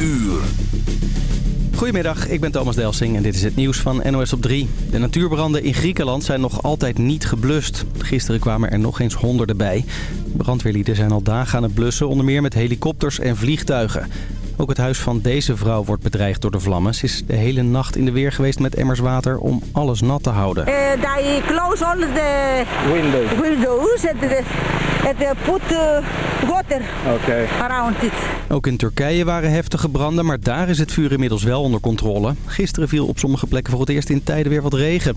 uur. Goedemiddag, ik ben Thomas Delsing en dit is het nieuws van NOS op 3. De natuurbranden in Griekenland zijn nog altijd niet geblust. Gisteren kwamen er nog eens honderden bij. Brandweerlieden zijn al dagen aan het blussen, onder meer met helikopters en vliegtuigen. Ook het huis van deze vrouw wordt bedreigd door de vlammen. Ze is de hele nacht in de weer geweest met emmers water om alles nat te houden. Uh, they close all the Windows. windows and, the, and they put uh, water Okay. around it. Ook in Turkije waren heftige branden, maar daar is het vuur inmiddels wel onder controle. Gisteren viel op sommige plekken voor het eerst in tijden weer wat regen.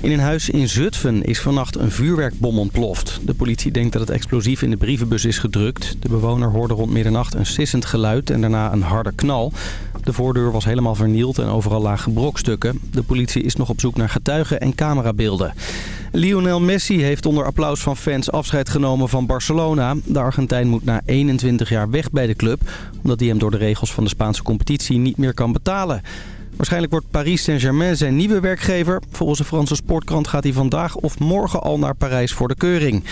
In een huis in Zutphen is vannacht een vuurwerkbom ontploft. De politie denkt dat het explosief in de brievenbus is gedrukt. De bewoner hoorde rond middernacht een sissend geluid en daarna een harde knal. De voordeur was helemaal vernield en overal lagen brokstukken. De politie is nog op zoek naar getuigen en camerabeelden. Lionel Messi heeft onder applaus van fans afscheid genomen van Barcelona. De Argentijn moet na 21 jaar weg bij de club... omdat hij hem door de regels van de Spaanse competitie niet meer kan betalen. Waarschijnlijk wordt Paris Saint-Germain zijn nieuwe werkgever. Volgens de Franse sportkrant gaat hij vandaag of morgen al naar Parijs voor de keuring.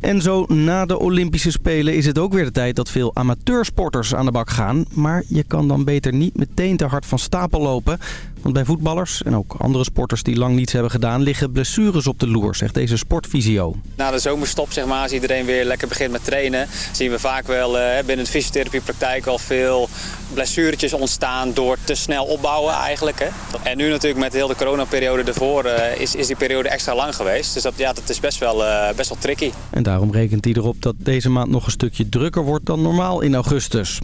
En zo na de Olympische Spelen is het ook weer de tijd dat veel amateursporters aan de bak gaan. Maar je kan dan beter niet meteen te hard van stapel lopen. Want bij voetballers en ook andere sporters die lang niets hebben gedaan... liggen blessures op de loer, zegt deze sportfysio. Na de zomerstop, zeg maar, als iedereen weer lekker begint met trainen... zien we vaak wel eh, binnen de fysiotherapiepraktijk al veel blessuretjes ontstaan... door te snel opbouwen eigenlijk. Hè. En nu natuurlijk met heel de coronaperiode ervoor eh, is, is die periode extra lang geweest. Dus dat, ja, dat is best wel, eh, best wel tricky. En daarom rekent hij erop dat deze maand nog een stukje drukker wordt dan normaal in augustus.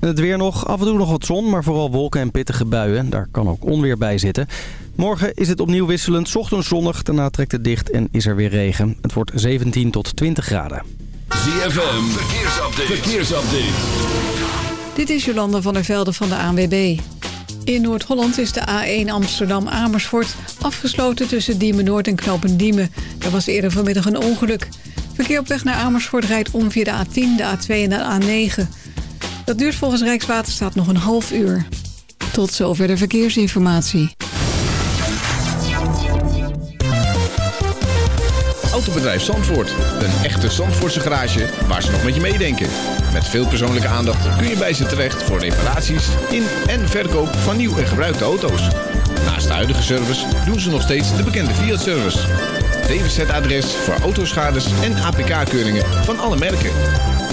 En Het weer nog, af en toe nog wat zon, maar vooral wolken en pittige buien. Daar kan ook onweer bij zitten. Morgen is het opnieuw wisselend, 's ochtends zonnig, daarna trekt het dicht en is er weer regen. Het wordt 17 tot 20 graden. ZFM, verkeersupdate. verkeersupdate. Dit is Jolanda van der Velde van de ANWB. In Noord-Holland is de A1 Amsterdam-Amersfoort afgesloten tussen Diemen Noord en Knopen Diemen. Er was eerder vanmiddag een ongeluk. Verkeer op weg naar Amersfoort rijdt om via de A10, de A2 en de A9. Dat duurt volgens Rijkswaterstaat nog een half uur. Tot zover de verkeersinformatie. Autobedrijf Zandvoort. Een echte Zandvoortse garage waar ze nog met je meedenken. Met veel persoonlijke aandacht kun je bij ze terecht voor reparaties in en verkoop van nieuw en gebruikte auto's. Naast de huidige service doen ze nog steeds de bekende Fiat-service. DWZ-adres voor autoschades en APK-keuringen van alle merken.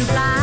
Dragonfly out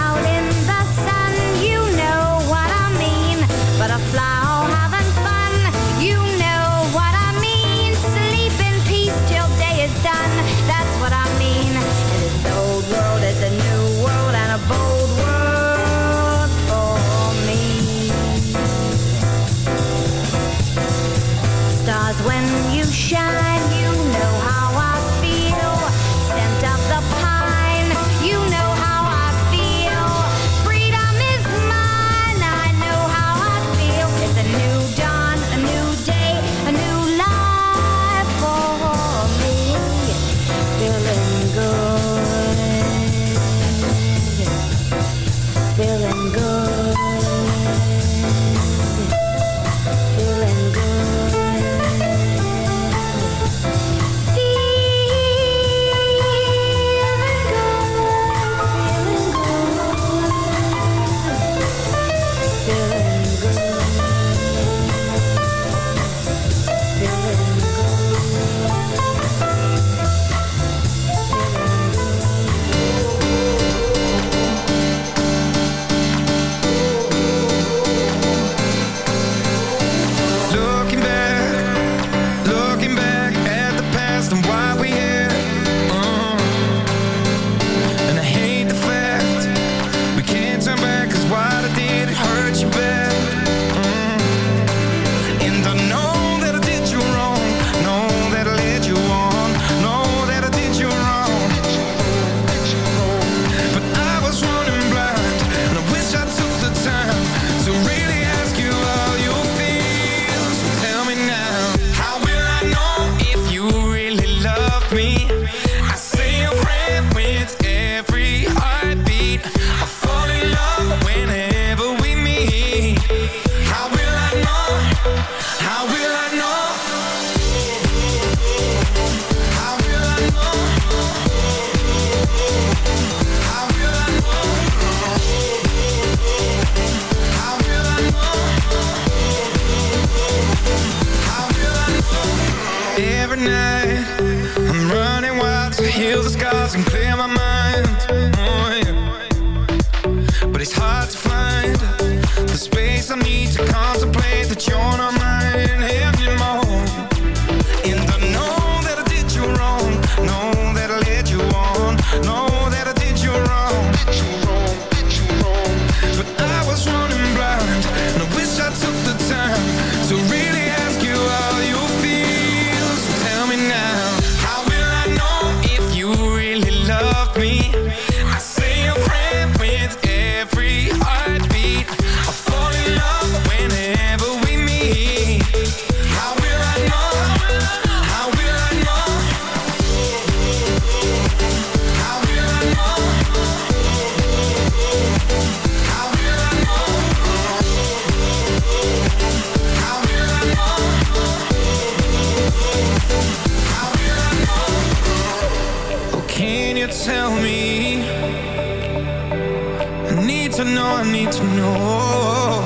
need to know, I need to know.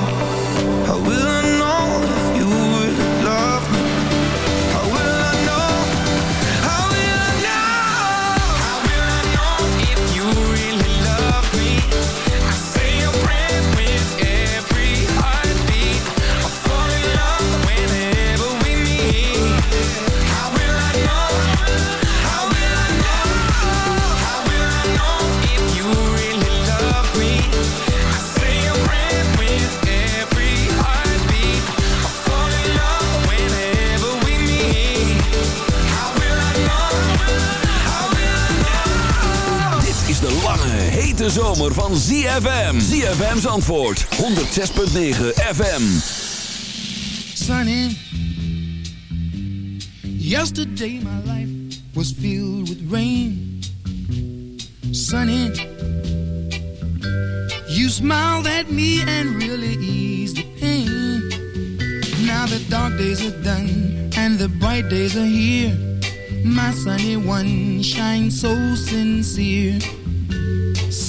How will hete zomer van ZFM. ZFM's antwoord 106.9 FM. sunny. Yesterday my life was filled with rain. Sunny, you smiled at me and really eased the pain. Now the dark days are done and the bright days are here. My sunny one shines so sincere.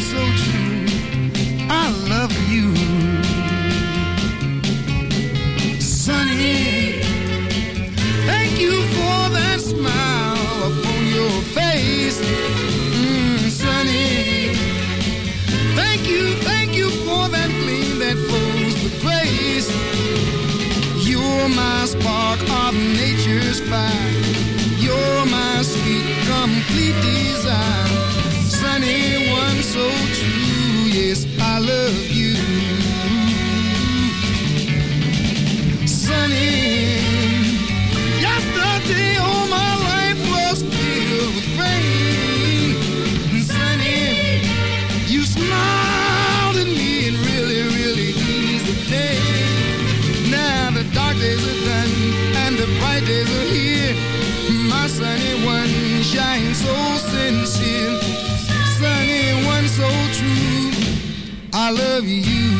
so true. I love you. Sunny, thank you for that smile upon your face. Mm, sunny, thank you, thank you for that gleam that flows with grace. You're my spark of nature's fire. You're my sweet, complete desire. Sunny, so true. Yes, I love I love you.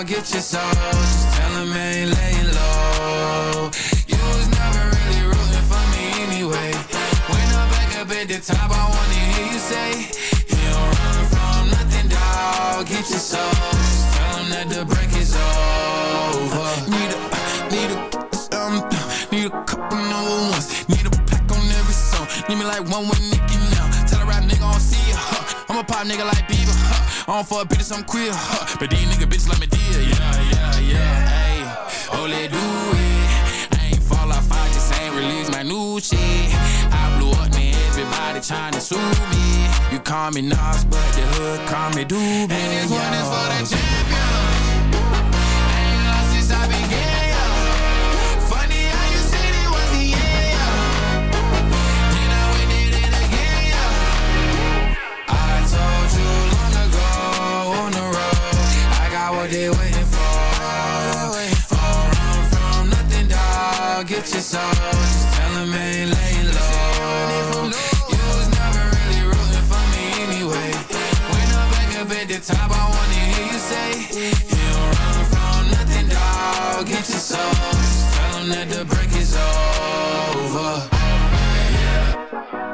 dog. Get your soul. Just tell 'em ain't laying low. You was never really rooting for me anyway. When I'm back up at the top, I wanna hear you say, You don't run from nothing, dog. Get your soul. Just tell 'em that the break is over. Need a, need a, um, need a couple number ones. Need a pack on every song. Need me like one with Nicki a pop nigga like Bieber, huh. I don't fuck bitches, I'm queer, huh. But these nigga bitches like me dear, yeah, yeah, yeah, ayy. Oh, let do it. I ain't fall off, I just ain't release my new shit. I blew up, man, everybody tryna sue me. You call me Nas, but the hood call me Doobie. And this one is for the champion. They waiting for. Don't run from nothing, dog. Get your soul. Just tell 'em ain't laying low. You was never really rooting for me anyway. When I'm back up at the top, I wanna hear you say, You don't run from nothing, dog. Get your soul. Just tell that the break is over.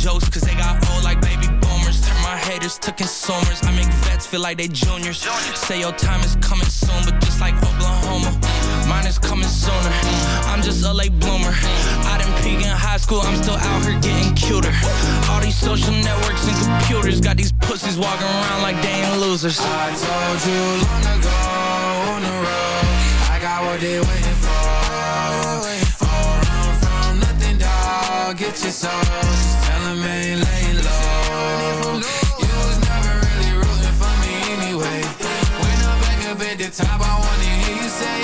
jokes, cause they got old like baby boomers. Turn my haters to consumers. I make vets feel like they juniors. Say your time is coming soon, but just like Oklahoma, mine is coming sooner. I'm just a late bloomer. I didn't peak in high school, I'm still out here getting cuter. All these social networks and computers got these pussies walking around like they ain't losers. I told you long ago on the road, I got what they waiting dog. Get your soul. Just tell 'em ain't laying low. You was never really rooting for me anyway. When I'm back up at the top, I wanna hear you say,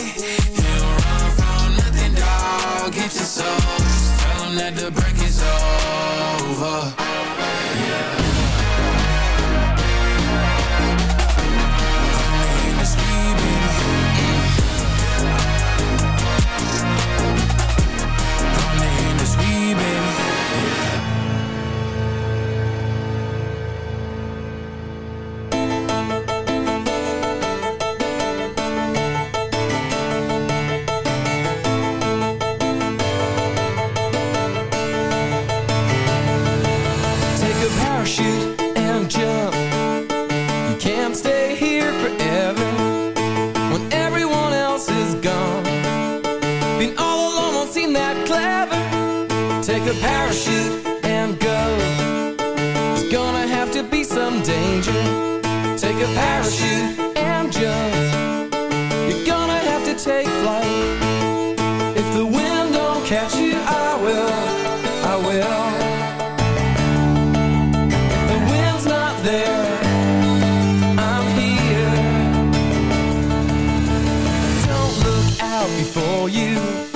You don't run from nothing, dog. Get your soul. Just tell 'em that the break is over. Parachute and go. There's gonna have to be some danger. Take a parachute and jump. You're gonna have to take flight. If the wind don't catch you, I will. I will. The wind's not there. I'm here. Don't look out before you. You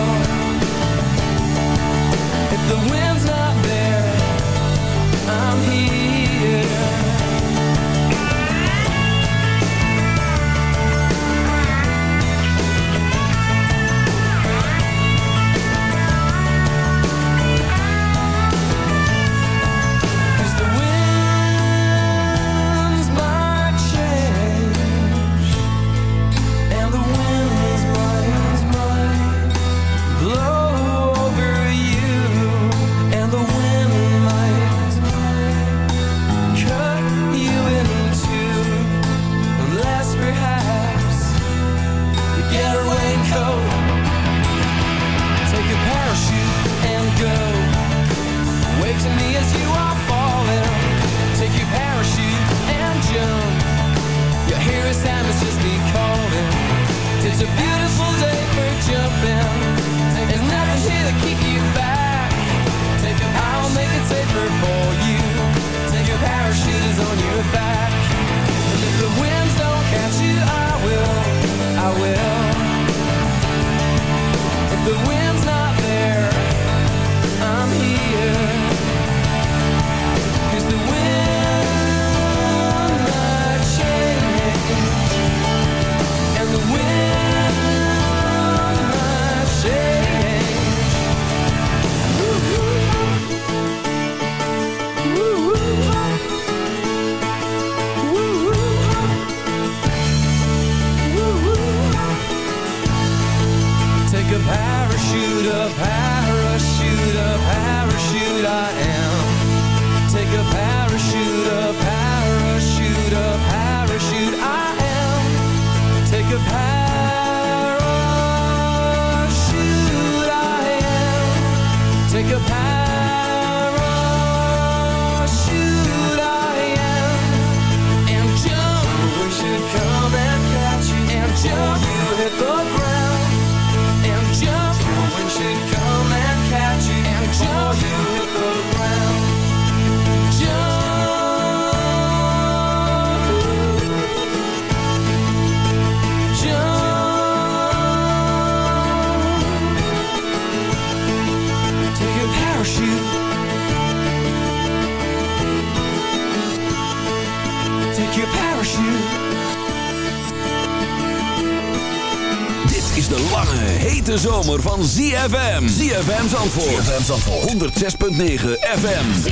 ZFM. ZFM Zandvoort. ZFM Zandvoort. 106.9 FM.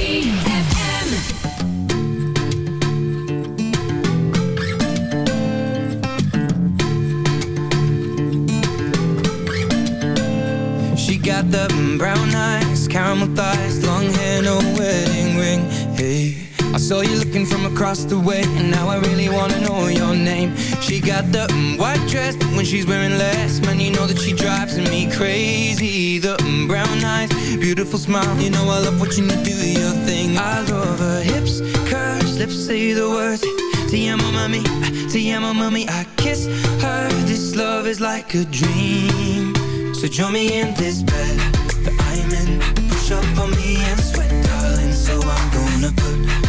She got the brown eyes, caramel thighs, saw you looking from across the way, and now I really wanna know your name. She got the mm, white dress, when she's wearing less, man, you know that she drives me crazy. The mm, brown eyes, beautiful smile, you know I love watching you do your thing. I love her hips, curves, lips say the words. Te amo, mami, te amo, mami. I kiss her. This love is like a dream. So join me in this bed that I'm in. Push up on me and sweat, darling. So I'm gonna put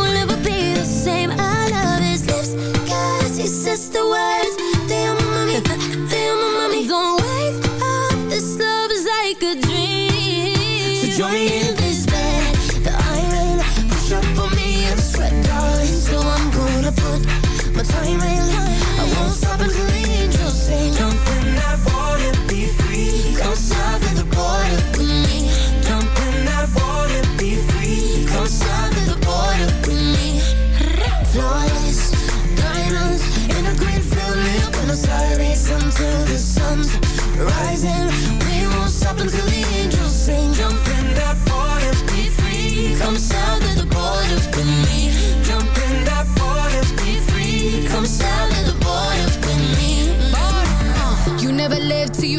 mami, te amo. Don't wake up, this love is like a dream. So join me in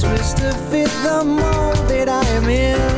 Twist to fit the mold that I am in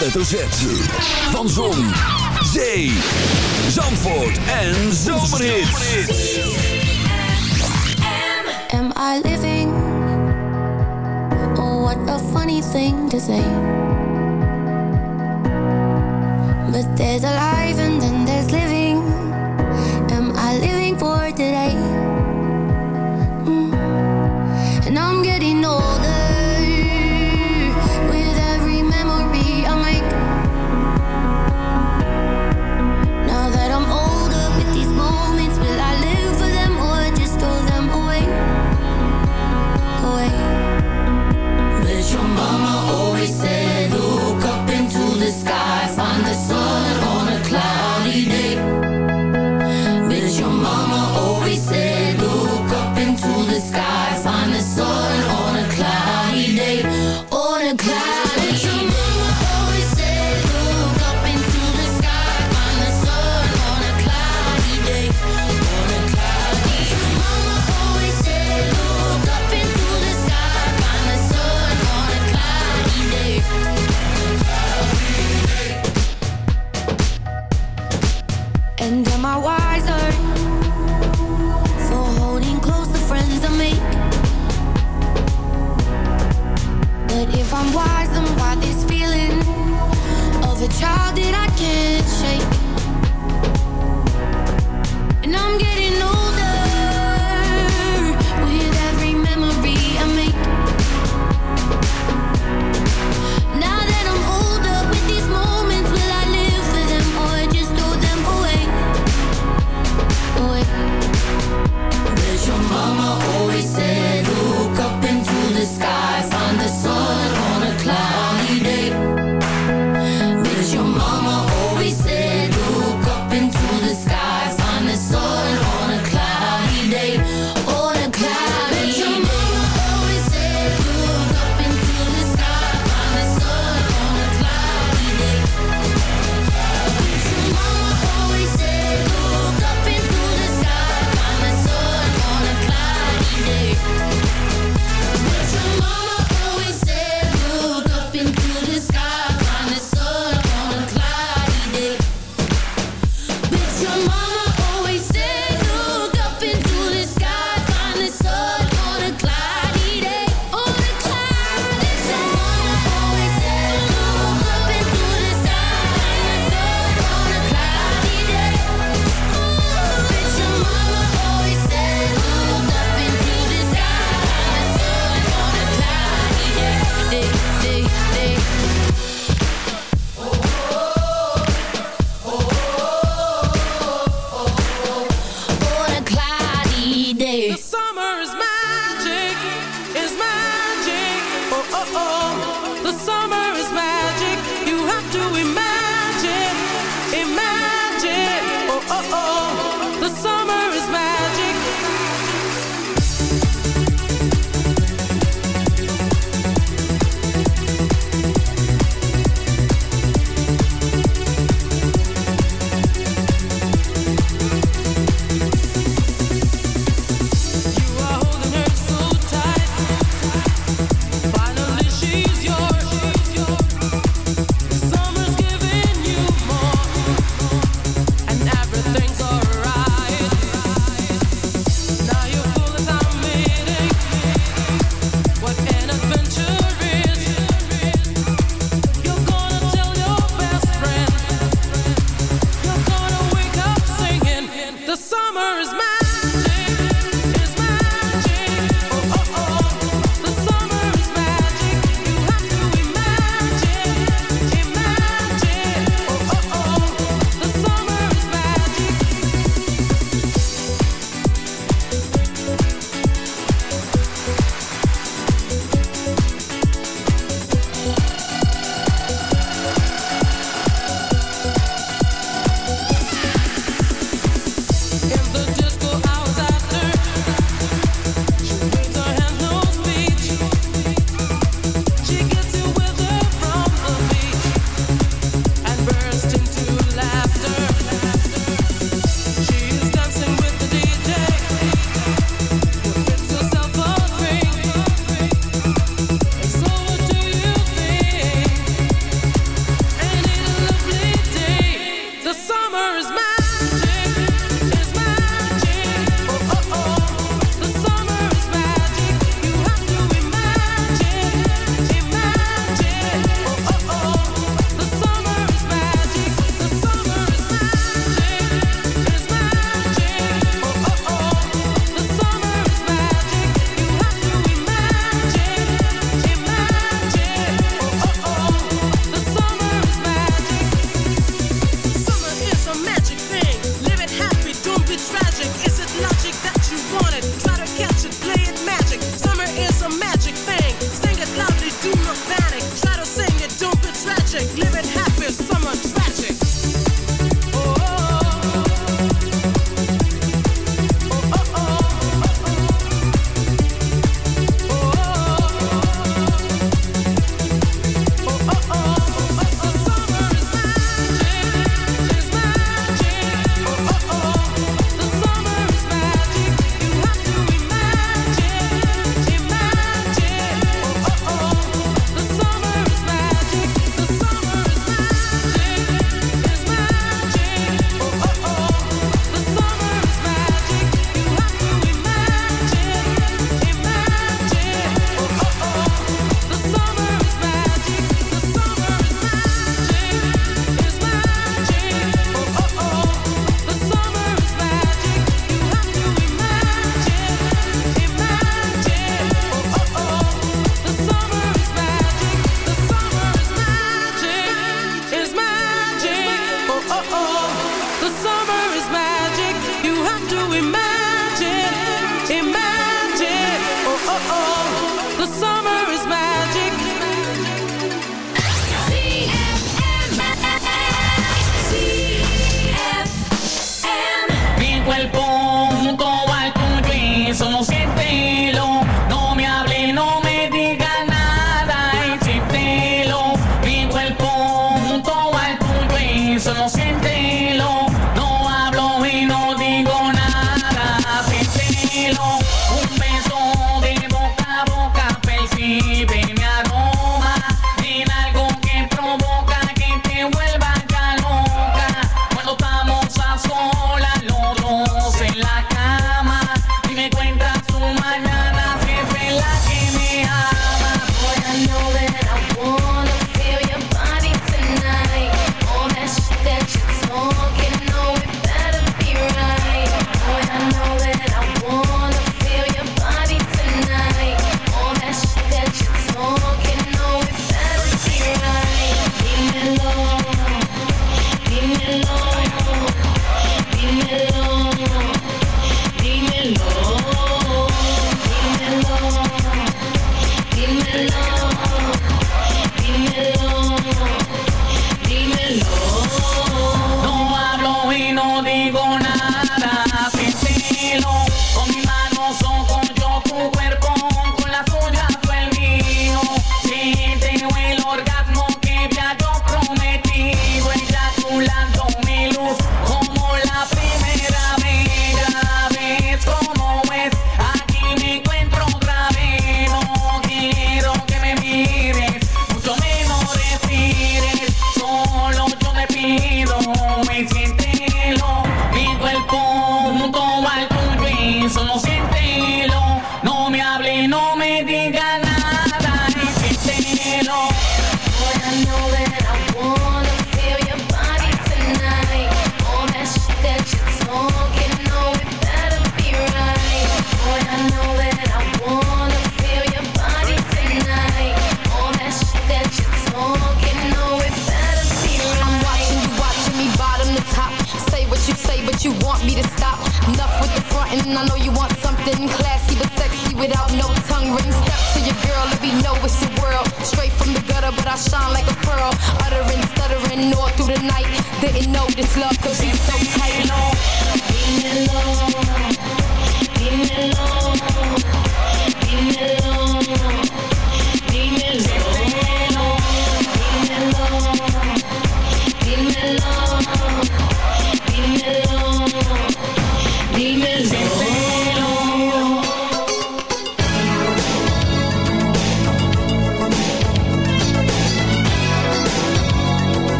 hoofdletter Z.